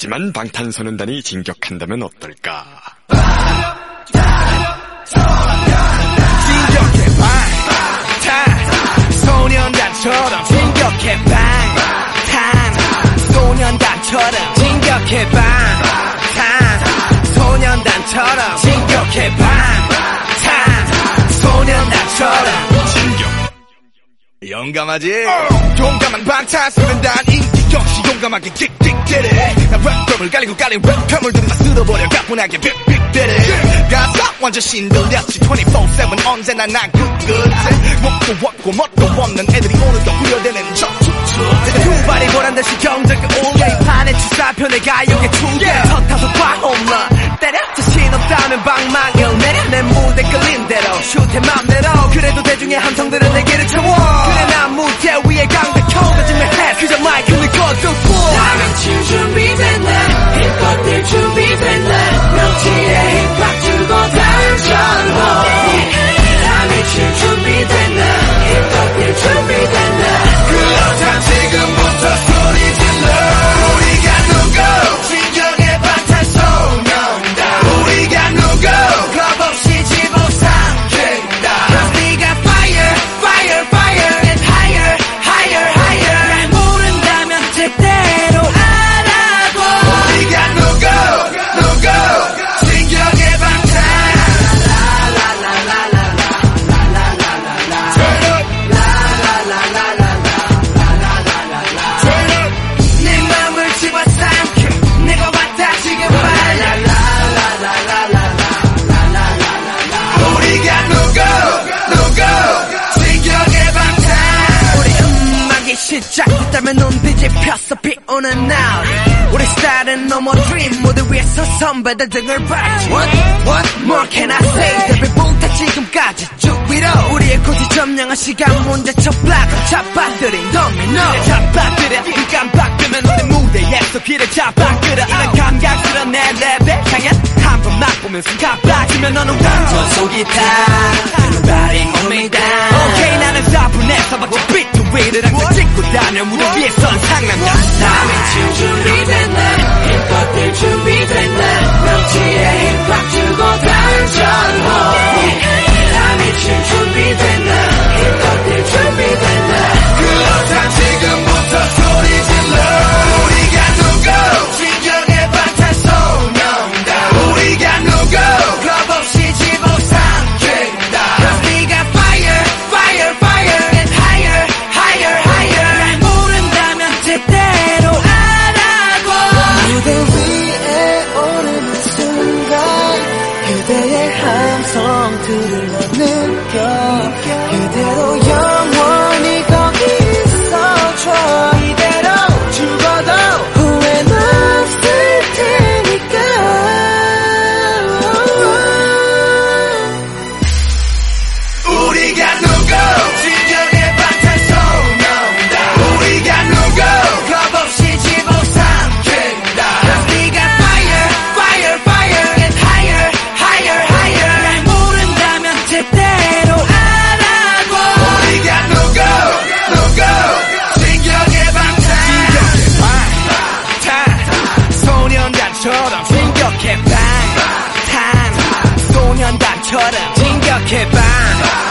하지만 방탄소년단이 진격한다면 어떨까? 진격해 방탄 소년단처럼 진격해 방탄 소년단처럼 진격해 방탄 소년단처럼 진격해 방탄 소년단처럼 진격! 용감하지? 용감한 방탄소년단 인기 역시 용감하게 킥킥대래. 난 랩감을 깔리고 깔린 랩감을 들이다 쓸어버려. 가뿐하게 빅빅대래. 가사 완전 신들렸지. 24-7 언제나 난 끝끝에. 먹고 왔고 멋도 없는 애들이 오늘도 후려대는 저투투 두 발이 보란 듯이 경적이 올려. 이 판의 주사편에 가요계 투개 턴타서 과 홈런 때려 자신 없다면 방망이를 내려. 내 무대 끌린 대로. 슛해 맘대로. 그래도 대중의 함성들은 내게를 채워 음악이 시작했다면 눈 뒤집혔어 비 오는 날. 우리 스타일은 너머 드림 무대 위에서 선배들 등을 봤지. What, what? More can I say? 데뷔부터 지금까지 쭉 위로 우리의 고지 점령한 시간 문제점 블락을 잡아들인 도미노 잡아들여. 눈 깜빡이면 우리 무대에서 귀를 잡아끌어 이런 감각스러운 내 랩에 강한 한번 맛보면서 깜빡이면 너는 완전 속이 타 Everybody 위를 항상 찍고 다녀 무대 위에 선 상남자. 칠 준비됐네. 힙합들 준비됐네. 명치에 힙합 주고 단전 느껴. 그대로 영 소년단처럼 진격해 방탄 소년단처럼 진격해 방